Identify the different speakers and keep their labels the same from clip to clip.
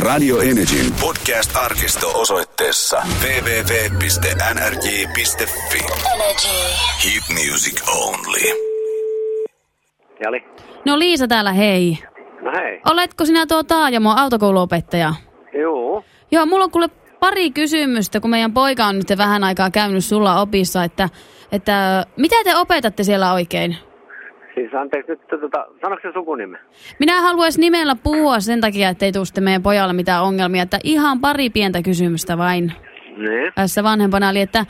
Speaker 1: Radio Energyn podcast-arkisto osoitteessa www.nrj.fi.
Speaker 2: Energy.
Speaker 1: Hit music only.
Speaker 3: Jali.
Speaker 4: No Liisa täällä, hei.
Speaker 3: No hei.
Speaker 4: Oletko sinä tuo Taajamo autokouluopettaja?
Speaker 3: Juu.
Speaker 4: Joo, mulla on kuule pari kysymystä, kun meidän poika on nyt vähän aikaa käynyt sulla opissa, että, että mitä te opetatte siellä oikein?
Speaker 3: Siis anteeksi nyt, tota, sanoiko se?
Speaker 4: Minä haluaisin nimellä puhua sen takia, että ei tule sitten meidän pojalle mitään ongelmia, että ihan pari pientä kysymystä vain
Speaker 3: Niin.
Speaker 4: tässä vanhempana oli, että äh,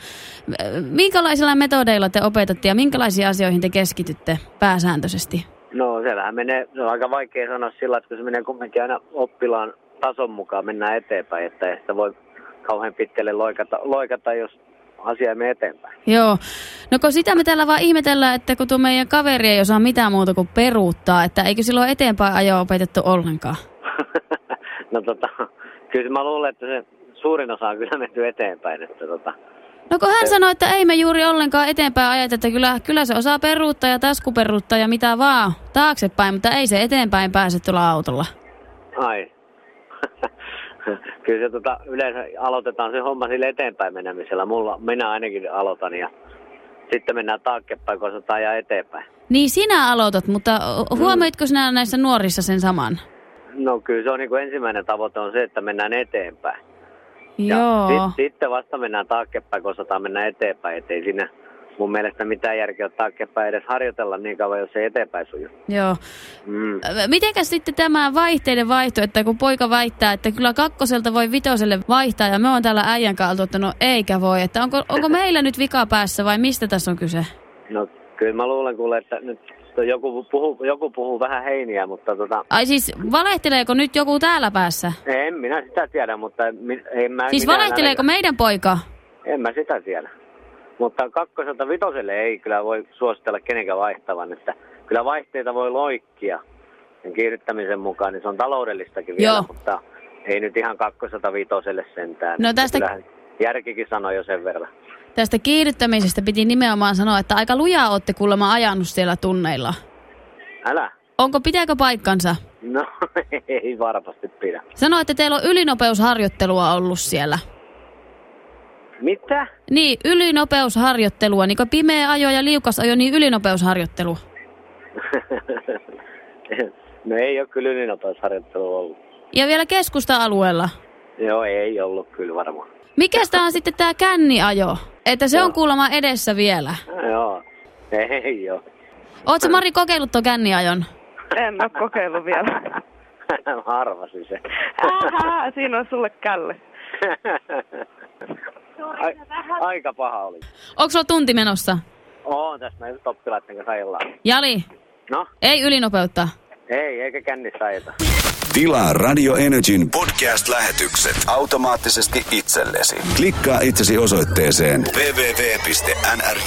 Speaker 4: minkälaisilla metodeilla te opetatte ja minkälaisiin asioihin te keskitytte pääsääntöisesti?
Speaker 3: No siellähän menee, se on aika vaikea sanoa sillä, että kun se menee kumminkin aina oppilaan tason mukaan mennään eteenpäin, että ei sitä voi kauhean pitkälle loikata, loikata jos asia ei mene eteenpäin.
Speaker 4: Joo. No kun sitä me täällä vaan ihmetellään, että kun tuo meidän kaveri ei osaa mitään muuta kuin peruuttaa, että eikö silloin eteenpäin ajoa opetettu ollenkaan?
Speaker 3: no tota, kyllä mä luulen, että se suurin osa on kyllä menty eteenpäin, että tota,
Speaker 4: No kun hän sanoi, että ei me juuri ollenkaan eteenpäin ajata, että kyllä, kyllä se osaa peruuttaa ja taskuperuuttaa ja mitä vaan taaksepäin, mutta ei se eteenpäin pääse tuolla autolla.
Speaker 3: ai. kyllä se tota, yleensä aloitetaan se homma sille eteenpäin menemisellä. Mulla, minä ainakin aloitan ja sitten mennään taaksepäin, kun osataan ajaa eteenpäin.
Speaker 4: Niin sinä aloitat, mutta huomioitko sinä näissä nuorissa sen saman?
Speaker 3: No kyllä se on niin kuin ensimmäinen tavoite on se, että mennään eteenpäin.
Speaker 4: Joo.
Speaker 3: sit, sitten vasta mennään taaksepäin, kun osataan mennä eteenpäin. Että ei siinä mun mielestä mitään järkeä ole taaksepäin edes harjoitella niin kauan, jos ei eteenpäin suju.
Speaker 4: Joo.
Speaker 3: Mm.
Speaker 4: Mitenkäs sitten tämä vaihteiden vaihto, että kun poika väittää, että kyllä kakkoselta voi vitoselle vaihtaa ja me on täällä äijän kanssa että no eikä voi, että onko, onko meillä nyt vika päässä vai mistä tässä on kyse?
Speaker 3: No kyllä mä luulen kuule, että nyt joku puhuu, joku puhuu vähän heiniä, mutta tota,
Speaker 4: Ai siis valehteleeko nyt joku täällä päässä?
Speaker 3: en minä sitä tiedä, mutta en mä...
Speaker 4: Siis valehteleeko
Speaker 3: ainakaan-
Speaker 4: meidän poika?
Speaker 3: En mä sitä tiedä. Mutta kakkoselta vitoselle ei kyllä voi suositella kenenkään vaihtavan, että kyllä vaihteita voi loikkia sen kiihdyttämisen mukaan, niin se on taloudellistakin vielä,
Speaker 4: Joo.
Speaker 3: mutta ei nyt ihan kakkoselta vitoselle sentään.
Speaker 4: No tästä-
Speaker 3: kyllähän Järkikin sanoi jo sen verran.
Speaker 4: Tästä kiihdyttämisestä piti nimenomaan sanoa, että aika lujaa olette kuulemma ajanut siellä tunneilla.
Speaker 3: Älä.
Speaker 4: Onko, pitääkö paikkansa?
Speaker 3: No ei varmasti pidä.
Speaker 4: Sano, että teillä on ylinopeusharjoittelua ollut siellä.
Speaker 3: Mitä?
Speaker 4: Niin, ylinopeusharjoittelua, niin kuin pimeä ajo ja liukas ajo, niin ylinopeusharjoittelu.
Speaker 3: no ei ole kyllä ylinopeusharjoittelu ollut.
Speaker 4: Ja vielä keskusta-alueella.
Speaker 3: Joo, ei ollut kyllä varmaan.
Speaker 4: Mikä tämä on sitten tämä känniajo? Että se on
Speaker 3: Joo.
Speaker 4: kuulemma edessä vielä.
Speaker 3: Joo, ei ole.
Speaker 4: Oletko Mari kokeillut tuon känniajon?
Speaker 5: En ole kokeillut vielä.
Speaker 3: Mä arvasin se.
Speaker 5: Ähä, siinä on sulle källe.
Speaker 3: Ai, aika paha oli.
Speaker 4: Onko sulla tunti menossa?
Speaker 3: Oo, tässä mä just oppilaiden kanssa ajellaan.
Speaker 4: Jali,
Speaker 3: No,
Speaker 4: ei ylinopeutta.
Speaker 3: ei, eikä kännissä ajeta.
Speaker 1: Tilaa Radio Energyn podcast-lähetykset automaattisesti itsellesi. Klikkaa itsesi osoitteeseen www.nrj.fi.